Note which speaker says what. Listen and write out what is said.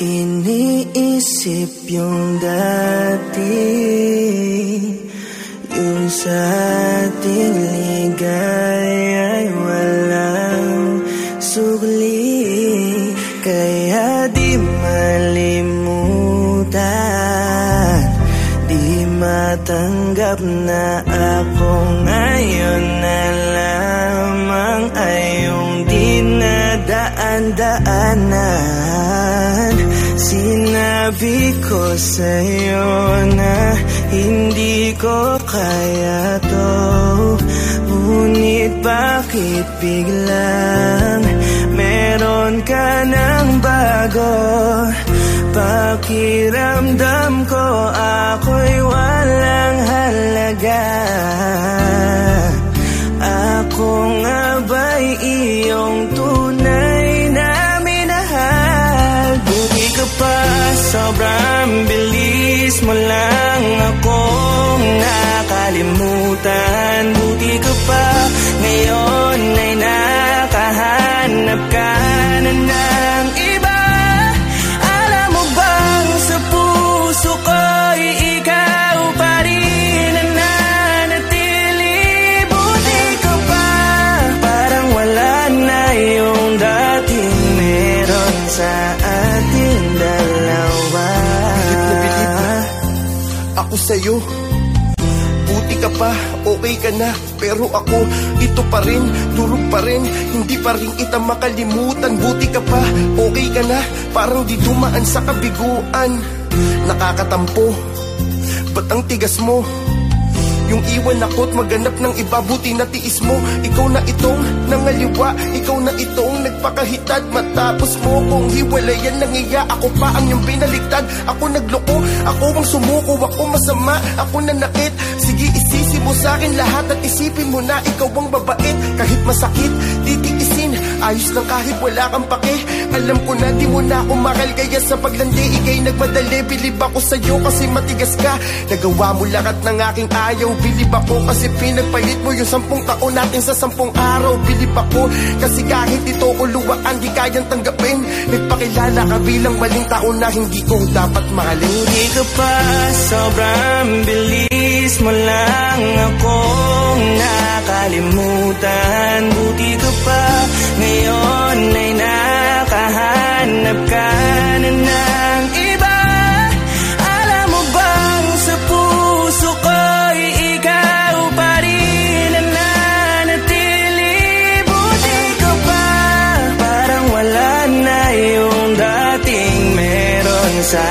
Speaker 1: isip yung dati Yung sa ating ligaya ay walang sugli. Kaya di malimutan Di matanggap na ako ngayon na lamang ay yung dinadaan-daanan Sinabi ko sa'yo na hindi ko kaya to. Ngunit bakit biglang meron ka ng bago? Pakiramdam ko ako'y walang halaga. Ako nga iyong tunay pa, sobrang bilis mo lang
Speaker 2: Ako sa'yo. Buti ka pa, okay ka na Pero ako, ito pa rin Durog pa rin, hindi pa rin kita makalimutan. Buti ka pa, okay ka na Parang di dumaan sa kabiguan. Nakakatampo Ba't ang tigas mo? Yung iwan ako't maganap ng iba Buti na tiis mo. Ikaw na itong nangaliwa Ikaw na itong nagpakahitad. Matapos mo kong hiwalayan ng iya Ako pa ang iyong binaligtad Ako nagloko Ako ang sumuko Ako masama Ako nanakit Sige isisi mo sa akin lahat At isipin mo na ikaw ang babait. Kahit masakit Titiisin Ayos lang kahit wala kang pake. Alam ko na di mo na ako mahal Kaya sa paglandi Ika'y nagmadali Bilib ako sa'yo kasi matigas ka. Nagawa mo lahat ng aking ayaw. Bilib ako kasi pinagpalit mo Yung sampung taon natin sa sampung araw. Bilib ako kasi kahit ito ko luwaan Di kayang tanggapin. Nagpakilala ka bilang maling tao Na hindi ko dapat mahalin.
Speaker 1: Buti ka pa, sobrang bilis mo lang akong nakalimutan. Buti ka pa, nakahanap ka na ng iba. Mo bang sa puso ko'y ikaw pa rin ang nanatili? Buti ka wala na yung dating meron sa